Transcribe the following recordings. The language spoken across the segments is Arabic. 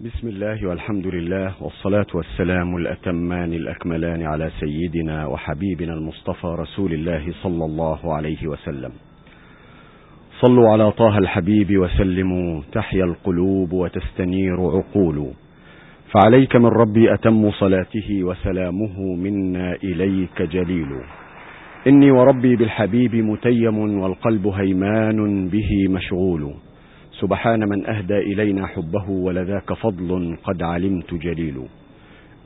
بسم الله والحمد لله والصلاة والسلام الأتمان الأكملان على سيدنا وحبيبنا المصطفى رسول الله صلى الله عليه وسلم. صلوا على طه الحبيب وسلموا تحيا القلوب وتستنير عقول. فعليك من ربي أتم صلاته وسلامه منا إليك جليل. إني وربي بالحبيب متيم والقلب هيمان به مشغول. سبحان من أهدى إلينا حبه ولذاك فضل قد علمت جليل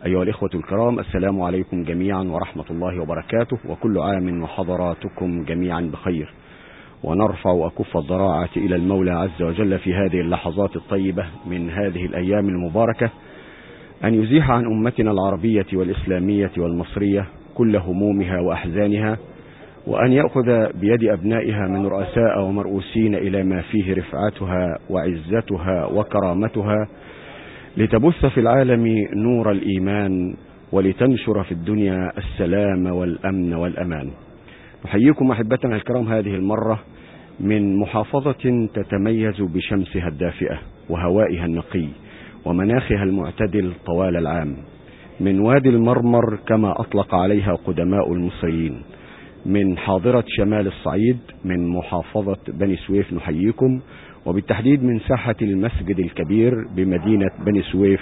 أيها الإخوة الكرام السلام عليكم جميعا ورحمة الله وبركاته وكل عام وحضراتكم جميعا بخير. ونرفع أكف الضراعة إلى المولى عز وجل في هذه اللحظات الطيبة من هذه الأيام المباركة. أن يزيح عن أمتنا العربية والإسلامية والمصرية كل همومها وأحزانها. وأن يأخذ بيد أبنائها من رؤساء ومرؤوسين إلى ما فيه رفعتها وعزتها وكرامتها لتبث في العالم نور الإيمان ولتنشر في الدنيا السلام والأمن والأمان. نحييكم أحبتنا الكرام هذه المرة من محافظة تتميز بشمسها الدافئة وهوائها النقي ومناخها المعتدل طوال العام. من وادي المرمر كما أطلق عليها قدماء المصريين. من حاضرة شمال الصعيد من محافظة بني سويف نحييكم وبالتحديد من ساحة المسجد الكبير بمدينة بني سويف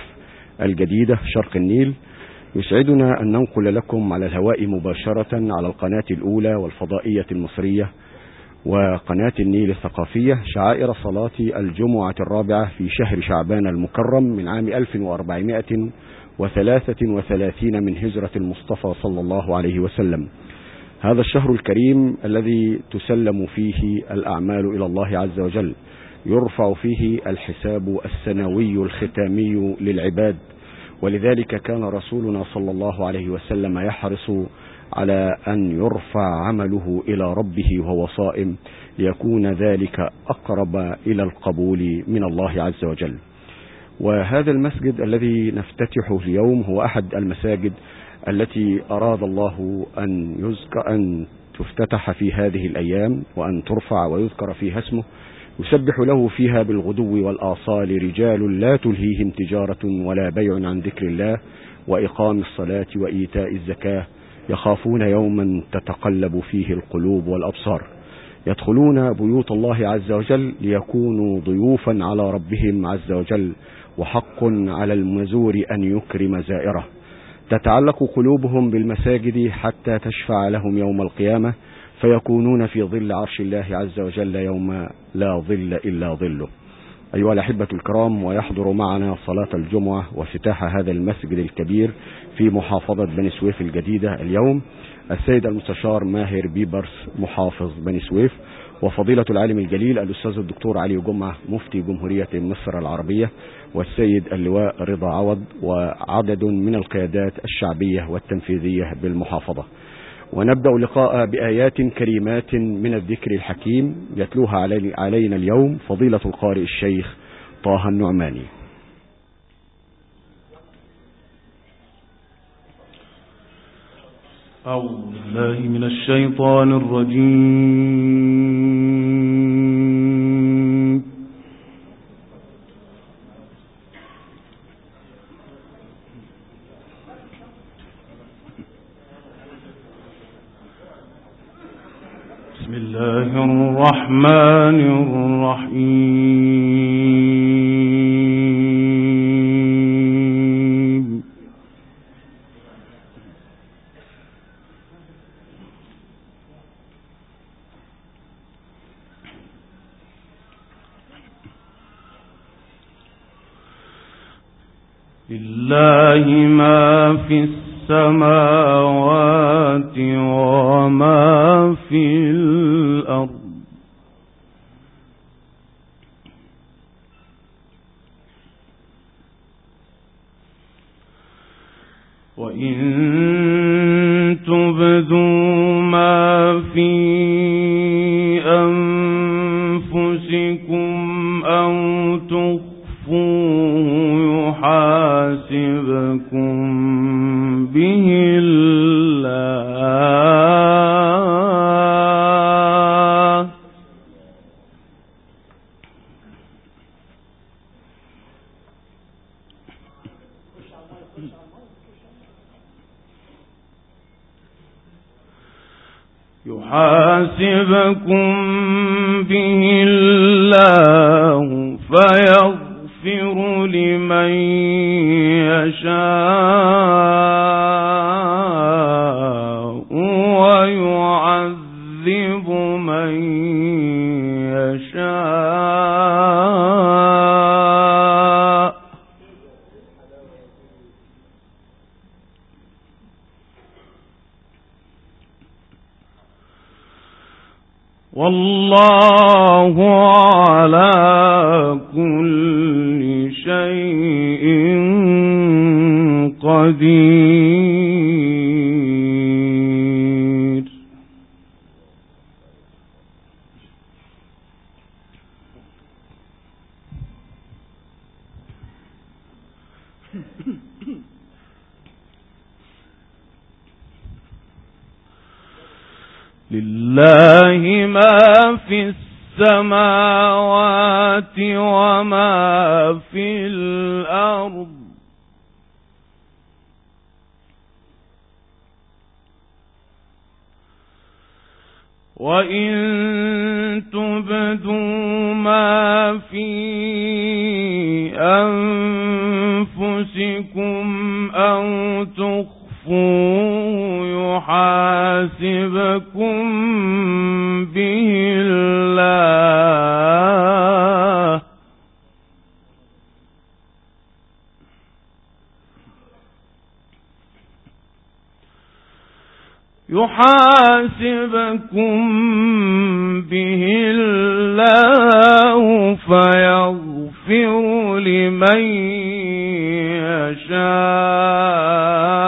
الجديدة شرق النيل. يسعدنا أن ننقل لكم على الهواء مباشرة على القناة الأولى والفضائية المصرية وقناة النيل الثقافية شعائر صلاة الجمعة الرابعة في شهر شعبان المكرم من عام 1433 من هجرة المصطفى صلى الله عليه وسلم. هذا الشهر الكريم الذي تسلم فيه الأعمال إلى الله عز وجل يرفع فيه الحساب السنوي الختامي للعباد. ولذلك كان رسولنا صلى الله عليه وسلم يحرص على أن يرفع عمله إلى ربه وهو صائم ليكون ذلك أقرب إلى القبول من الله عز وجل. وهذا المسجد الذي نفتتحه اليوم هو أحد المساجد التي أراد الله أن يذكر أن تفتتح في هذه الأيام وأن ترفع ويذكر فيها اسمه يسبح له فيها بالغدو والآصال رجال لا تلهيهم تجارة ولا بيع عن ذكر الله وإقام الصلاة وإيتاء الزكاة يخافون يوما تتقلب فيه القلوب والأبصار يدخلون بيوت الله عز وجل ليكونوا ضيوفا على ربهم عز وجل وحق على المزور أن يكرم زائره. تتعلق قلوبهم بالمساجد حتى تشفع لهم يوم القيامة فيكونون في ظل عرش الله عز وجل يوم لا ظل إلا ظله. أيها الأحبة الكرام ويحضر معنا صلاة الجمعة وافتتاح هذا المسجد الكبير في محافظة بني سويف الجديدة اليوم السيد المستشار ماهر بيبرس محافظ بني سويف وفضيلة العالم الجليل الأستاذ الدكتور علي جمعة مفتي جمهورية مصر العربية. والسيد اللواء رضا عوض وعدد من القيادات الشعبية والتنفيذية بالمحافظة. ونبدأ اللقاء بآيات كريمات من الذكر الحكيم يتلوها علينا اليوم فضيلة القارئ الشيخ طه النعماني. أعوذ بالله من الشيطان الرجيم. يحاسبكم لله ما في السماوات وما في الأرض. وإن تبدوا ما في أنفسكم أو تخفوا يحاسبكم به الله. يحاسبكم به الله فيغفر لمن يشاء.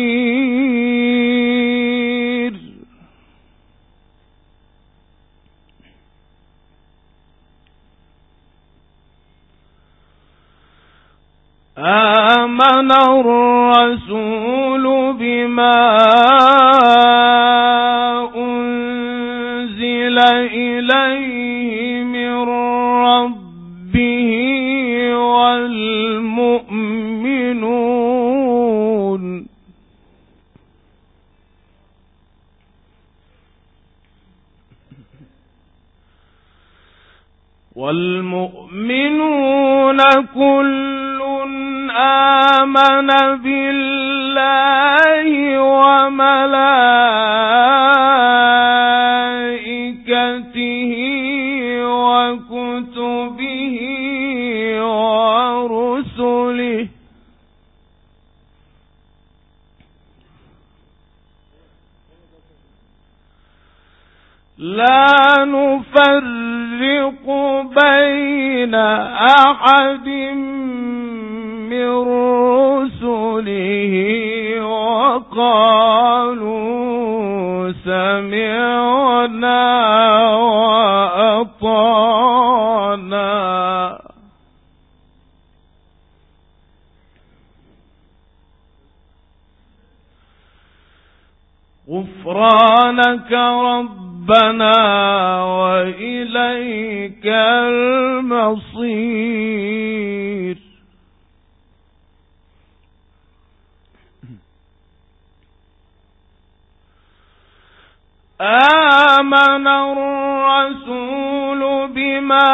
الرسول بما بالله وملائكته وكتبه ورسله. لا نفرق بين أحد من رسله وقالوا سمعنا وأطعنا. غفرانك ربنا وإليك المصير. آمن الرسول بما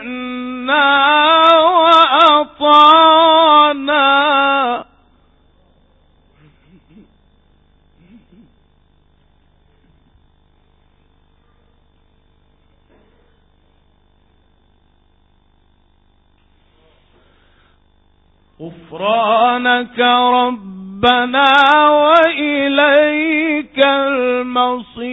وأطعنا. غفرانك ربنا وإليك المصير.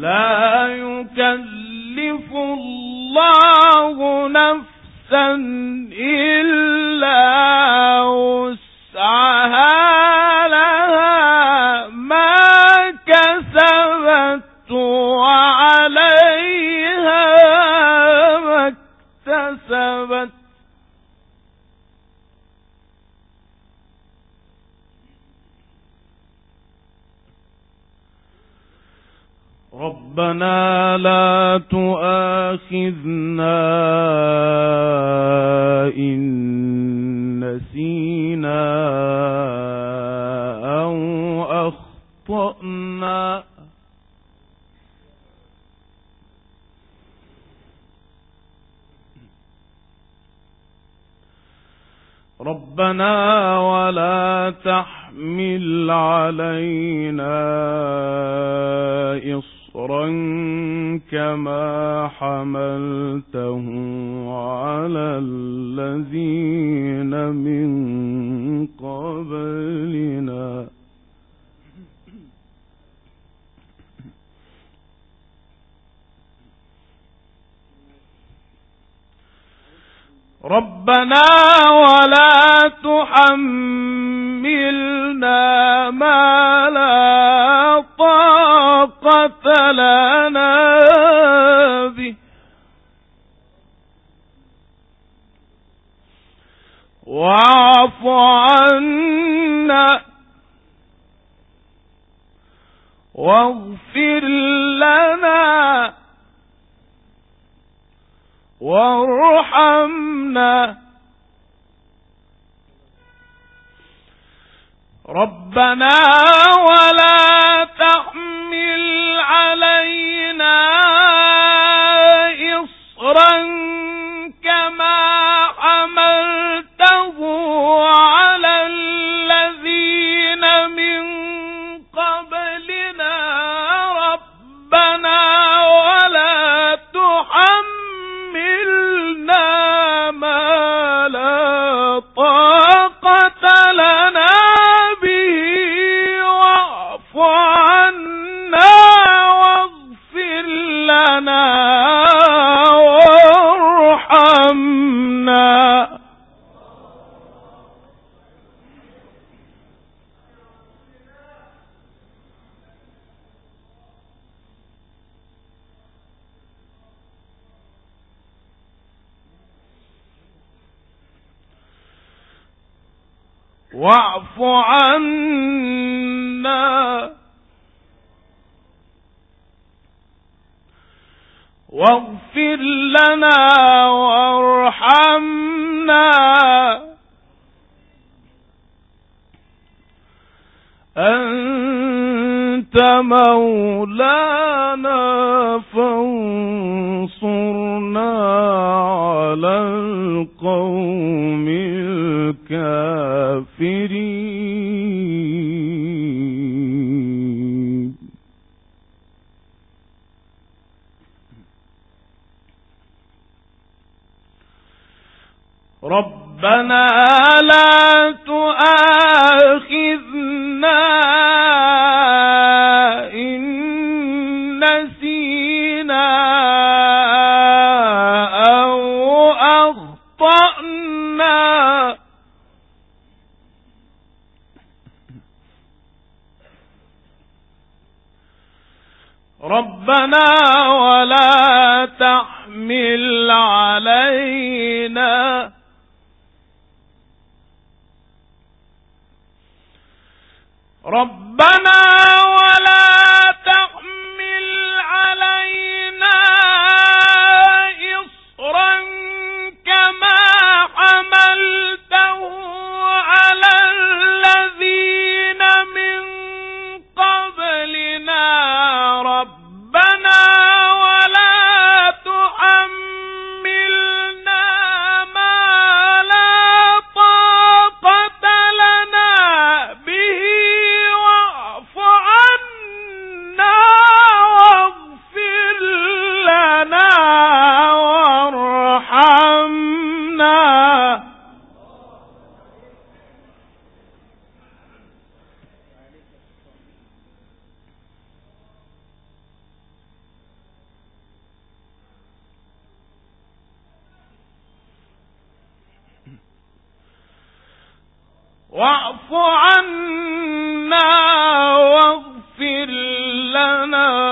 لا يكلف الله نفسا إلا ربنا لا تؤاخذنا إن نسينا أو أخطأنا. ربنا ولا تحمل علينا إصرا. نصرا كما حملته على الذين من قبلنا. ربنا ولا تحملنا طاقة لنا به واعف عنا واغفر لنا وارحمنا. ربنا ولا واعف عنا واغفر لنا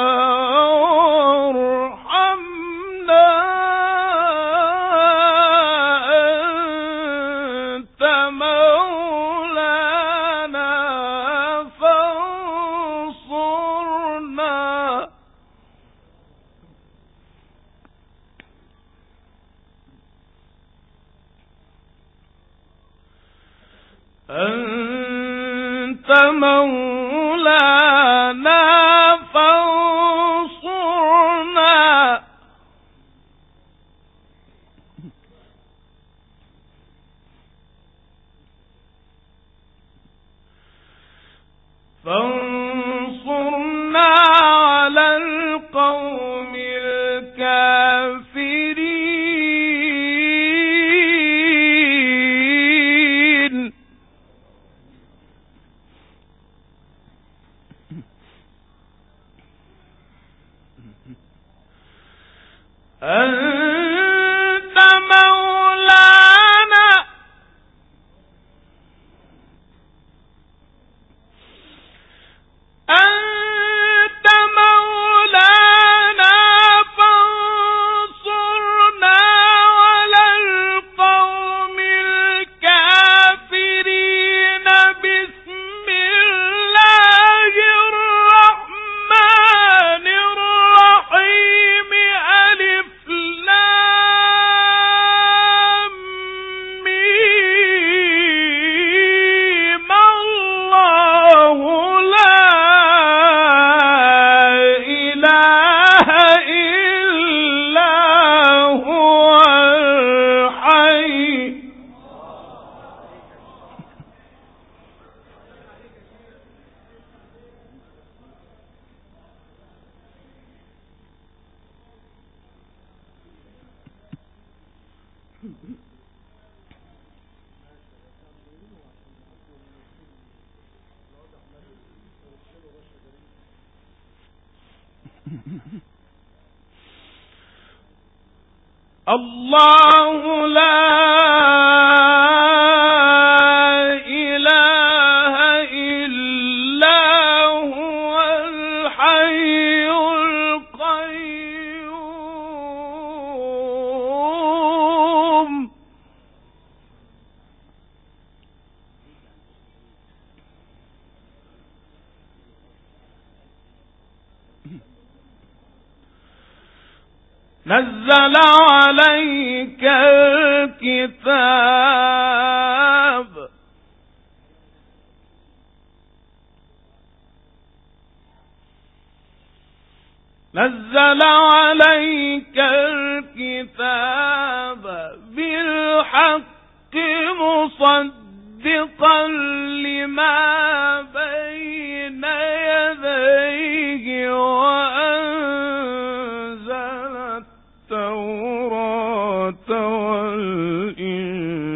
الله لا التوراة والإنجيل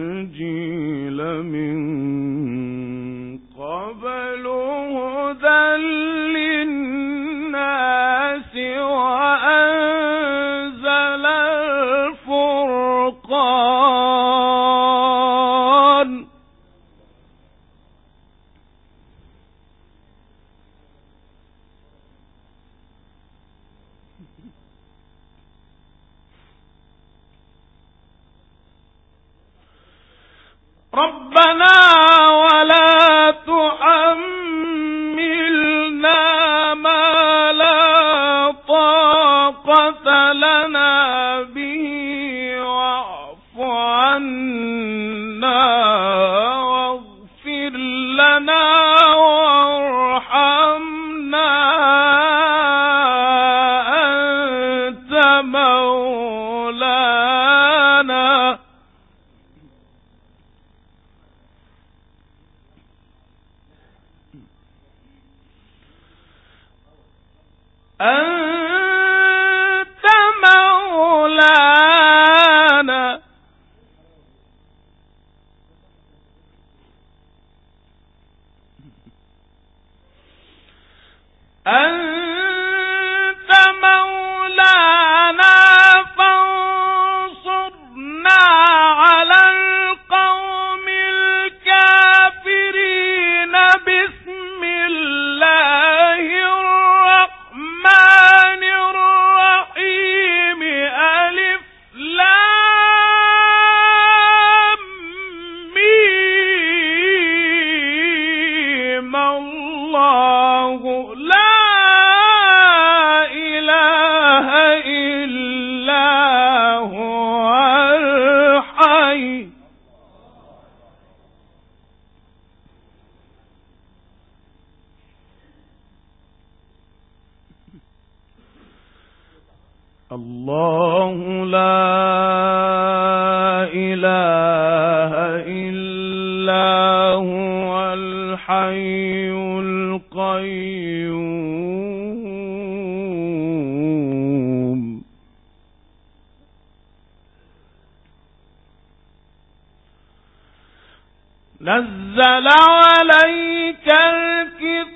نزل عليك الكتاب.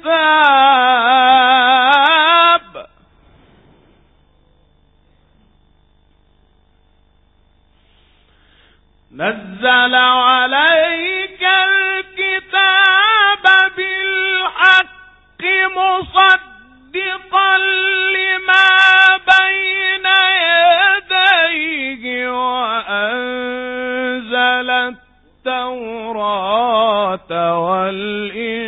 نزل عليك الكتاب بالحق مصدقا لما والإنسان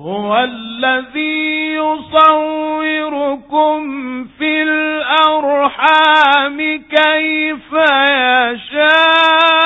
هو الذي يصوركم في الأرحام كيف يشاء.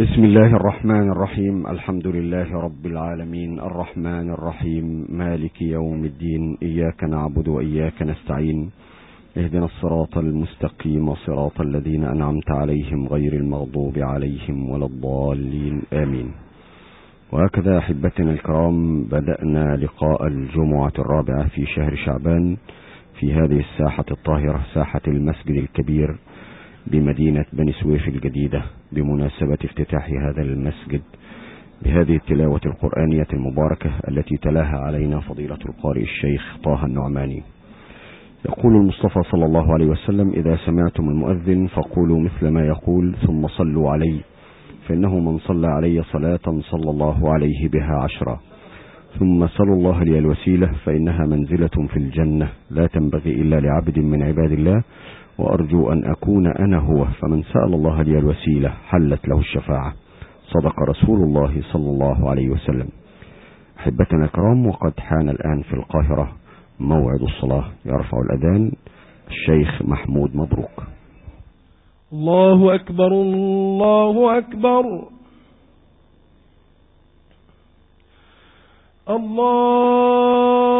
بسم الله الرحمن الرحيم. الحمد لله رب العالمين. الرحمن الرحيم. مالك يوم الدين. إياك نعبد وإياك نستعين. اهدنا الصراط المستقيم صراط الذين أنعمت عليهم غير المغضوب عليهم ولا الضالين. آمين. وهكذا أحبتنا الكرام بدأنا لقاء الجمعة الرابعة في شهر شعبان في هذه الساحة الطاهرة ساحة المسجد الكبير. بمدينة بني سويف الجديدة بمناسبة افتتاح هذا المسجد بهذه التلاوة القرآنية المباركة التي تلاها علينا فضيلة القارئ الشيخ طه النعماني. يقول المصطفى صلى الله عليه وسلم إذا سمعتم المؤذن فقولوا مثل ما يقول ثم صلوا عليه فإنه من صلى علي صلاة صلى الله عليه بها عشرا. ثم صلوا الله لي الوسيلة فإنها منزلة في الجنة لا تنبغي إلا لعبد من عباد الله وأرجو أن أكون أنا هو فمن سأل الله لي الوسيلة حلت له الشفاعة. صدق رسول الله صلى الله عليه وسلم. أحبتنا الكرام وقد حان الآن في القاهرة موعد الصلاة. يرفع الأذان الشيخ محمود مبروك. الله أكبر الله أكبر. الله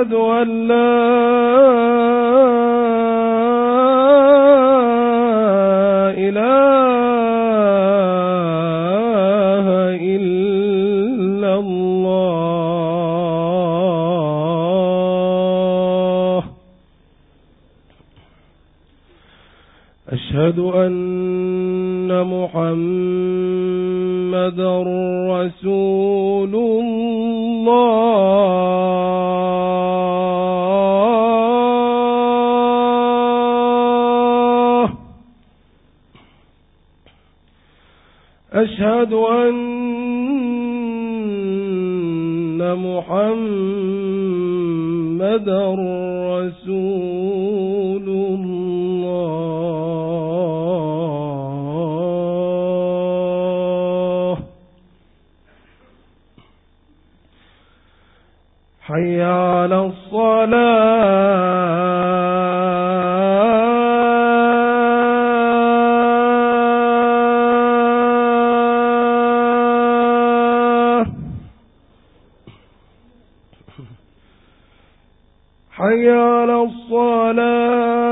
أشهد أن لا حي على الصلاة.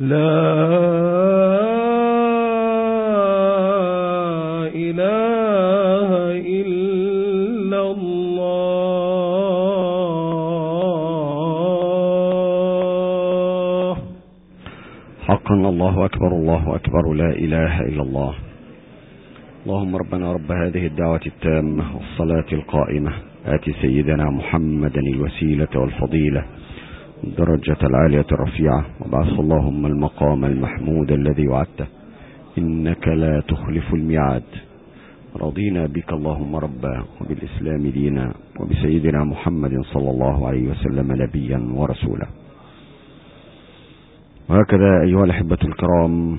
لا إله إلا الله. حقا الله أكبر الله أكبر لا إله إلا الله. اللهم ربنا رب هذه الدعوة التامة والصلاة القائمة. آت سيدنا محمدا الوسيلة والفضيلة. الدرجة العالية الرفيعة. وبعث اللهم المقام المحمود الذي وعدته. إنك لا تخلف الميعاد. رضينا بك اللهم ربا. وبالإسلام دينا. وبسيدنا محمد صلى الله عليه وسلم نبيا ورسولا. وهكذا أيها الأحبة الكرام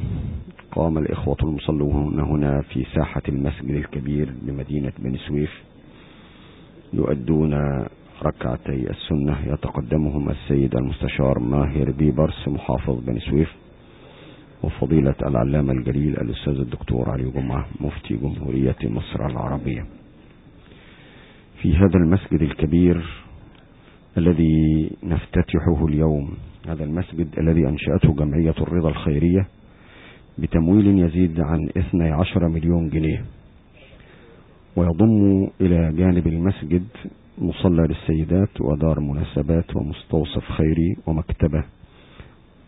قام الإخوة المصلون هنا في ساحة المسجد الكبير بمدينة بني سويف. يؤدون ركعتي السنة يتقدمهم السيد المستشار ماهر بيبرس محافظ بني سويف وفضيلة العلامة الجليل الأستاذ الدكتور علي جمعة مفتي جمهورية مصر العربية. في هذا المسجد الكبير الذي نفتتحه اليوم هذا المسجد الذي أنشأته جمعية الرضا الخيرية بتمويل يزيد عن 12 مليون جنيه. ويضم إلى جانب المسجد مصلى للسيدات ودار مناسبات ومستوصف خيري ومكتبة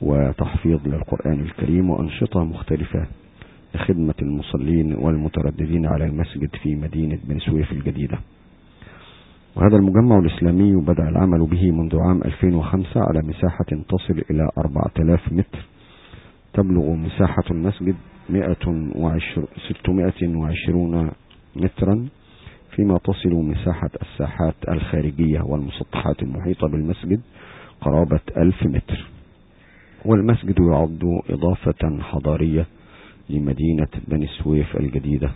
وتحفيظ للقرآن الكريم وأنشطة مختلفة لخدمة المصلين والمترددين على المسجد في مدينة بن سويف الجديدة. وهذا المجمع الإسلامي بدأ العمل به منذ عام 2005 على مساحة تصل إلى 4000 متر. تبلغ مساحة المسجد 620 مترا. فيما تصل مساحة الساحات الخارجية والمسطحات المحيطة بالمسجد قرابة 1000 متر. والمسجد يعد إضافة حضارية لمدينة بني سويف الجديدة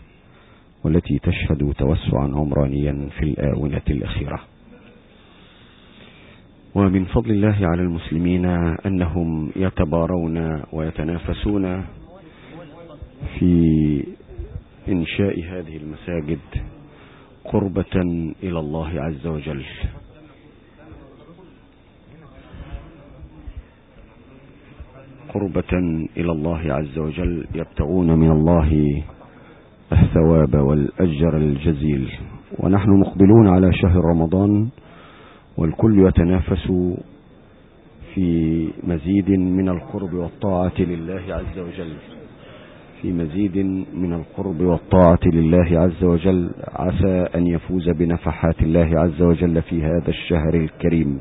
والتي تشهد توسعا عمرانيا في الآونة الأخيرة. ومن فضل الله على المسلمين أنهم يتبارون ويتنافسون في إنشاء هذه المساجد قربة إلى الله عز وجل. قربة إلى الله عز وجل يبتغون من الله الثواب والأجر الجزيل. ونحن مقبلون على شهر رمضان والكل يتنافس في مزيد من القرب والطاعة لله عز وجل. في مزيد من القرب والطاعة لله عز وجل عسى أن يفوز بنفحات الله عز وجل في هذا الشهر الكريم.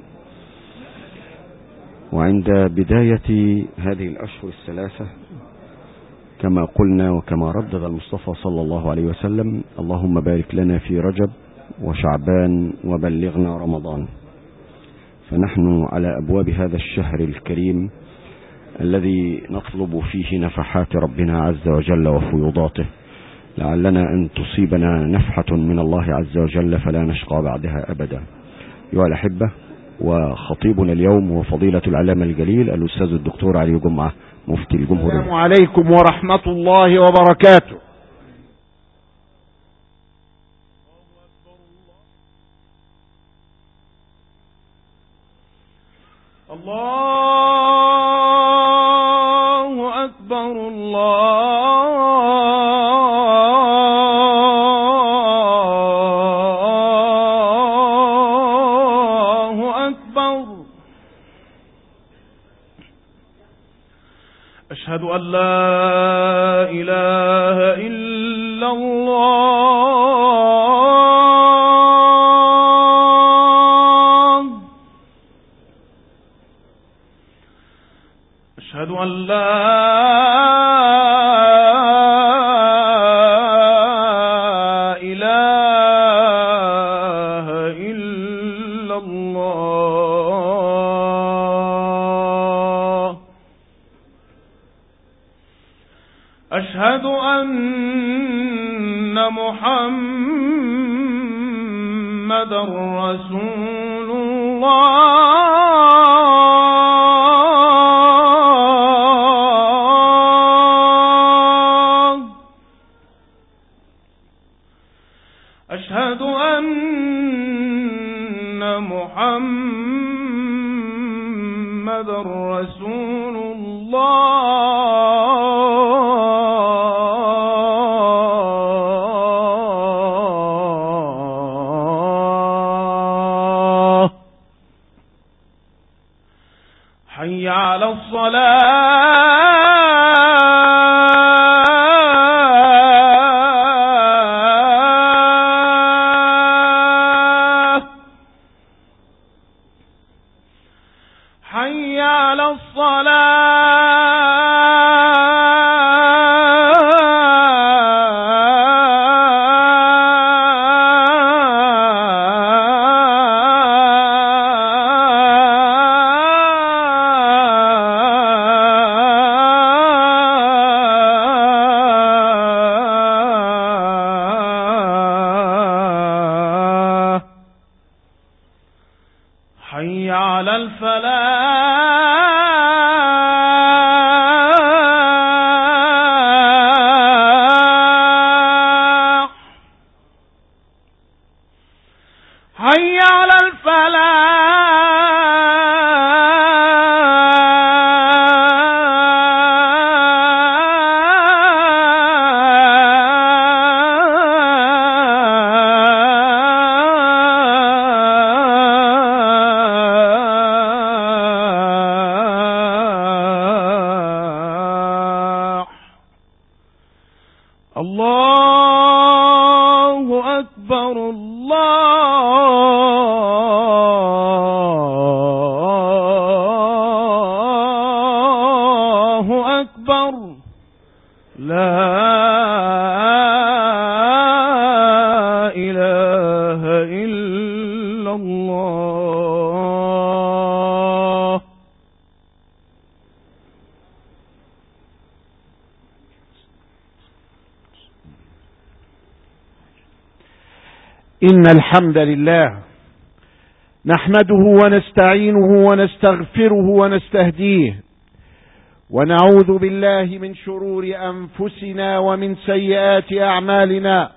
وعند بداية هذه الأشهر الثلاثة كما قلنا وكما ردد المصطفى صلى الله عليه وسلم اللهم بارك لنا في رجب وشعبان وبلغنا رمضان. فنحن على أبواب هذا الشهر الكريم الذي نطلب فيه نفحات ربنا عز وجل وفيوضاته. لعلنا أن تصيبنا نفحة من الله عز وجل فلا نشقى بعدها أبدا. أيها الأحبة وخطيبنا اليوم هو فضيلة العلامة الجليل الأستاذ الدكتور علي جمعة مفتي الجمهورية. السلام عليكم ورحمة الله وبركاته. الله محمد رسول الله. حي على الفلاح. إن الحمد لله نحمده ونستعينه ونستغفره ونستهديه ونعوذ بالله من شرور أنفسنا ومن سيئات أعمالنا